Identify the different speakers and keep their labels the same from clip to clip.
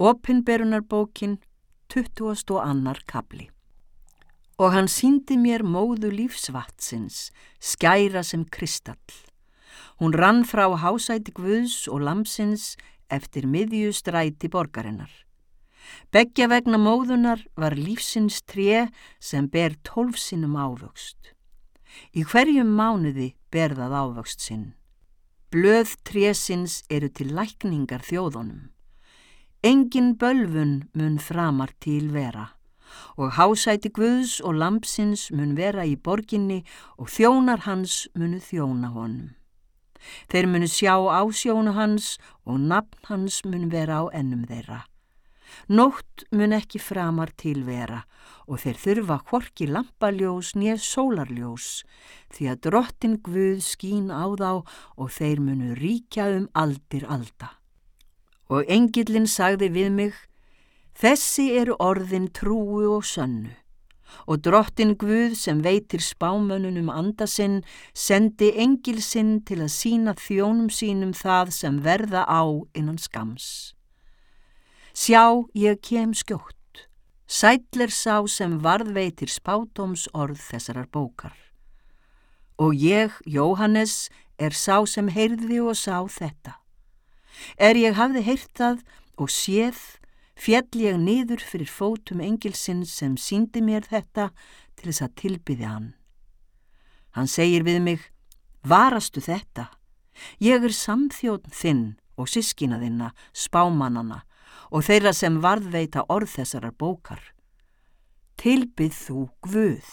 Speaker 1: Opinberunarbókin 20. og annar kapli Og hann síndi mér móðu lífsvatsins, skæra sem kristall. Hún rann frá hásæti Guðs og lamsins eftir miðjustræti borgarinnar. Beggja vegna móðunar var lífsins tré sem ber tólfsinnum ávöxt. Í hverjum mánuði ber það ávöxt sinn. Blöð trésins eru til lækningar þjóðunum. Engin bölfun mun framar til vera og hásæti Guðs og lampsins mun vera í borginni og þjónar hans munu þjóna honum. Þeir munu sjá ásjónu hans og nafn hans mun vera á ennum þeirra. Nótt mun ekki framar til vera og þeir þurfa hvorki lampaljós nýja sólarljós því að drottin Guð skín á þá og þeir munu ríkja um aldir alda. Og engillin sagði við mig, þessi eru orðin trúu og sönnu og drottin Guð sem veitir spámönnunum andasinn sendi engil sinn til að sína þjónum sínum það sem verða á innan skams. Sjá, ég kem skjótt, sætler sá sem varðveitir spátóms orð þessarar bókar. Og ég, Jóhannes, er sá sem heyrði og sá þetta. Er ég hafði heyrt það og séð fjall ég niður fyrir fótum engilsinn sem síndi mér þetta til þess að tilbyði hann. Hann segir við mig, varastu þetta, ég er samþjóðn þinn og sískina þinna, spámanana og þeirra sem varðveita orð þessarar bókar. Tilbyð þú Guð.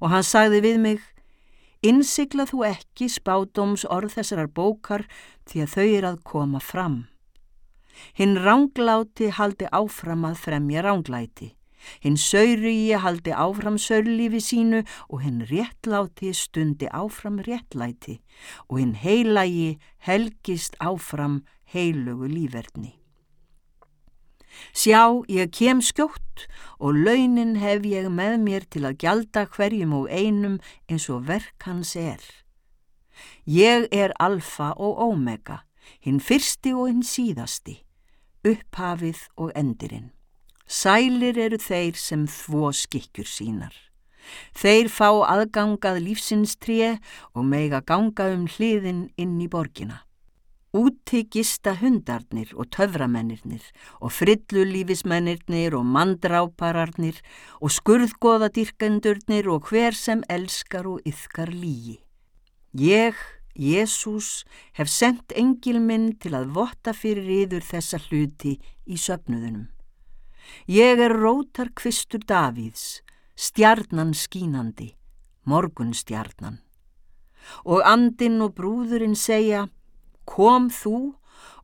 Speaker 1: Og hann sagði við mig, innsikla þú ekki spádóms orð þessarar bókar því að þau er að koma fram. Hinn rángláti haldi áfram að fremja ránglæti. Hinn sauri haldi áfram saurlífi sínu og hinn réttláti stundi áfram réttlæti og hinn heilagi helgist áfram heilugu lífverðni. Sjá, ég kem skjótt og launin hef ég með mér til að gjalda hverjum og einum eins og verk hans er. Ég er alfa og omega, hinn fyrsti og hinn síðasti upphafið og endirinn. Sælir eru þeir sem þvó skikkjur sínar. Þeir fá aðgangað lífsins tré og meiga ganga um hliðin inn í borgina. Úti gista hundarnir og töframennirnir og frillulífismennirnir og mandrápararnir og skurðgóðadýrkendurnir og hver sem elskar og yfkar lígi. Ég Jésús hef sendt engil minn til að votta fyrir yður þessa hluti í söpnuðunum. Ég er rótar kvistur Davíðs, stjarnan skínandi, morgunstjarnan. Og andin og brúðurinn segja, kom þú,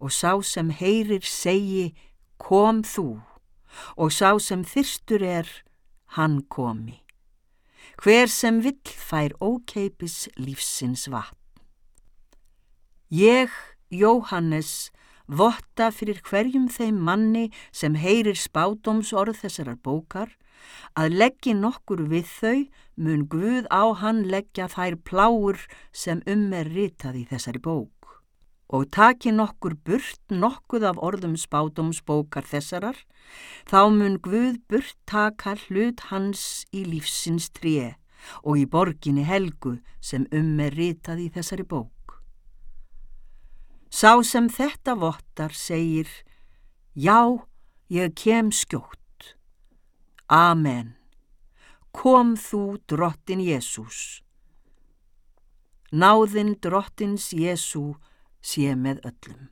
Speaker 1: og sá sem heyrir segi, kom þú, og sá sem þyrstur er, hann komi. Hver sem vill fær ókeipis lífsins vatn. Ég, Jóhannes, votta fyrir hverjum þeim manni sem heyrir spádomsorð þessarar bókar, að leggji nokkur við þau mun Guð á hann leggja þær pláur sem um er ritað í þessari bók. Og taki nokkur burt nokkuð af orðum spádomsbókar þessarar, þá mun Guð burt taka hlut hans í lífsins tré og í borginni helgu sem um er ritað í þessari bók. Sá sem þetta vottar segir, já, ég kem skjótt. Amen. Kom þú, drottin Jésús. Náðinn drottins Jésú sé með öllum.